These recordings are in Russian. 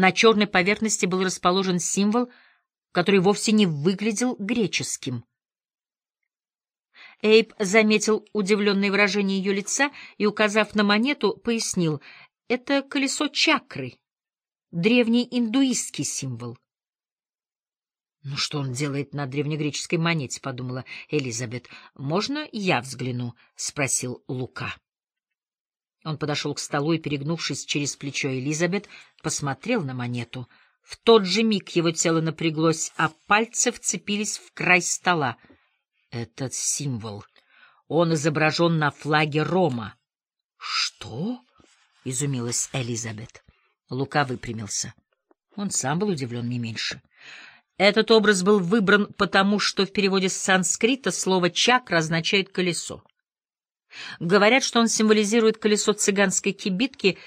На черной поверхности был расположен символ, который вовсе не выглядел греческим. Эйб заметил удивленное выражение ее лица и, указав на монету, пояснил — это колесо чакры, древний индуистский символ. «Ну что он делает на древнегреческой монете?» — подумала Элизабет. «Можно я взгляну?» — спросил Лука. Он подошел к столу и, перегнувшись через плечо Элизабет, посмотрел на монету. В тот же миг его тело напряглось, а пальцы вцепились в край стола. Этот символ. Он изображен на флаге Рома. «Что?» — изумилась Элизабет. Лука выпрямился. Он сам был удивлен не меньше. Этот образ был выбран потому, что в переводе с санскрита слово «чакра» означает «колесо». Говорят, что он символизирует колесо цыганской кибитки,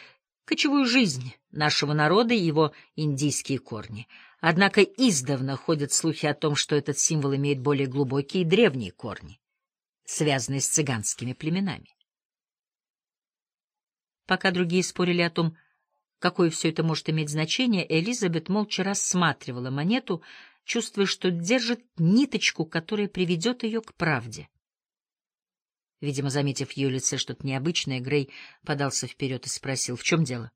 кочевую жизнь нашего народа и его индийские корни. Однако издавна ходят слухи о том, что этот символ имеет более глубокие и древние корни, связанные с цыганскими племенами. Пока другие спорили о том, какое все это может иметь значение, Элизабет молча рассматривала монету, чувствуя, что держит ниточку, которая приведет ее к правде. Видимо, заметив в ее лице что-то необычное, Грей подался вперед и спросил, в чем дело?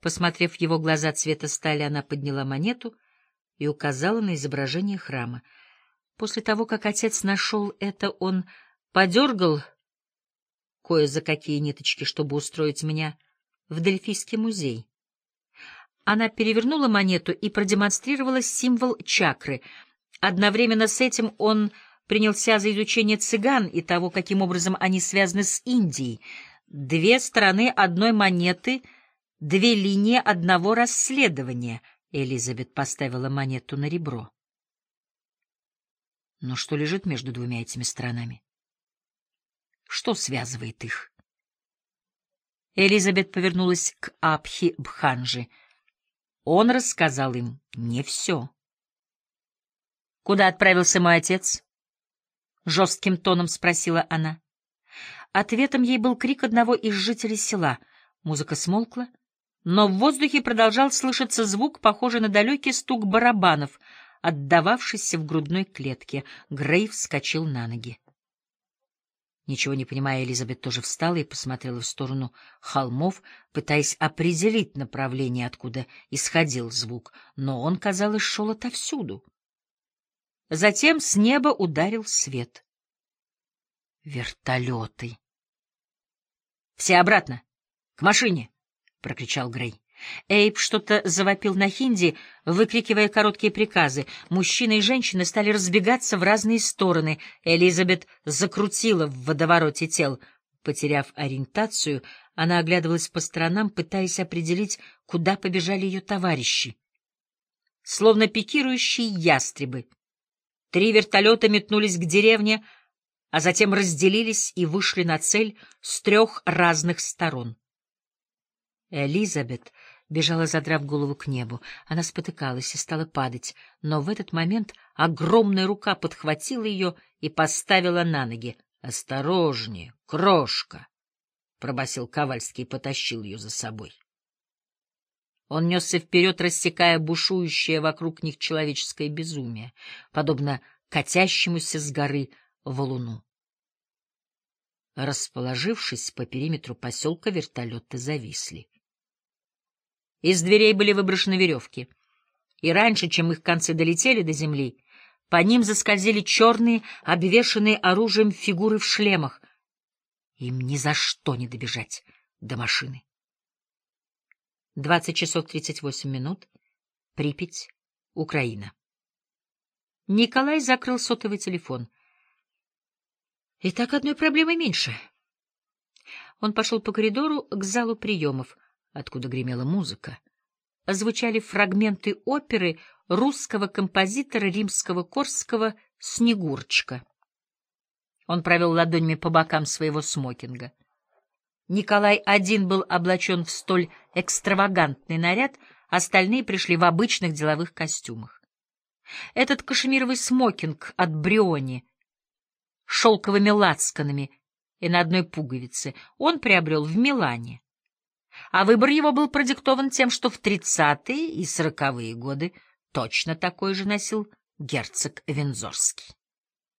Посмотрев в его глаза цвета стали, она подняла монету и указала на изображение храма. После того, как отец нашел это, он подергал кое за какие ниточки, чтобы устроить меня в Дельфийский музей. Она перевернула монету и продемонстрировала символ чакры. Одновременно с этим он принялся за изучение цыган и того, каким образом они связаны с Индией. Две стороны одной монеты, две линии одного расследования. Элизабет поставила монету на ребро. Но что лежит между двумя этими сторонами? Что связывает их? Элизабет повернулась к Абхи Бханжи. Он рассказал им не все. Куда отправился мой отец? — жестким тоном спросила она. Ответом ей был крик одного из жителей села. Музыка смолкла, но в воздухе продолжал слышаться звук, похожий на далекий стук барабанов, отдававшийся в грудной клетке. Грей вскочил на ноги. Ничего не понимая, Элизабет тоже встала и посмотрела в сторону холмов, пытаясь определить направление, откуда исходил звук, но он, казалось, шел отовсюду. Затем с неба ударил свет. Вертолеты. — Все обратно! К машине! — прокричал Грей. Эйб что-то завопил на хинди, выкрикивая короткие приказы. Мужчины и женщины стали разбегаться в разные стороны. Элизабет закрутила в водовороте тел. Потеряв ориентацию, она оглядывалась по сторонам, пытаясь определить, куда побежали ее товарищи. Словно пикирующие ястребы, Три вертолета метнулись к деревне, а затем разделились и вышли на цель с трех разных сторон. Элизабет бежала, задрав голову к небу. Она спотыкалась и стала падать, но в этот момент огромная рука подхватила ее и поставила на ноги. — Осторожнее, крошка! — пробасил Ковальский и потащил ее за собой. Он несся вперед, рассекая бушующее вокруг них человеческое безумие, подобно катящемуся с горы валуну. Расположившись по периметру поселка, вертолеты зависли. Из дверей были выброшены веревки, и раньше, чем их концы долетели до земли, по ним заскользили черные, обвешанные оружием фигуры в шлемах. Им ни за что не добежать до машины. Двадцать часов тридцать восемь минут. Припять, Украина. Николай закрыл сотовый телефон. И так одной проблемы меньше. Он пошел по коридору к залу приемов, откуда гремела музыка. Звучали фрагменты оперы русского композитора римского Корского «Снегурочка». Он провел ладонями по бокам своего смокинга. Николай один был облачен в столь экстравагантный наряд, остальные пришли в обычных деловых костюмах. Этот кашемировый смокинг от Бриони, шелковыми лацканами и на одной пуговице, он приобрел в Милане. А выбор его был продиктован тем, что в тридцатые и сороковые годы точно такой же носил герцог Вензорский.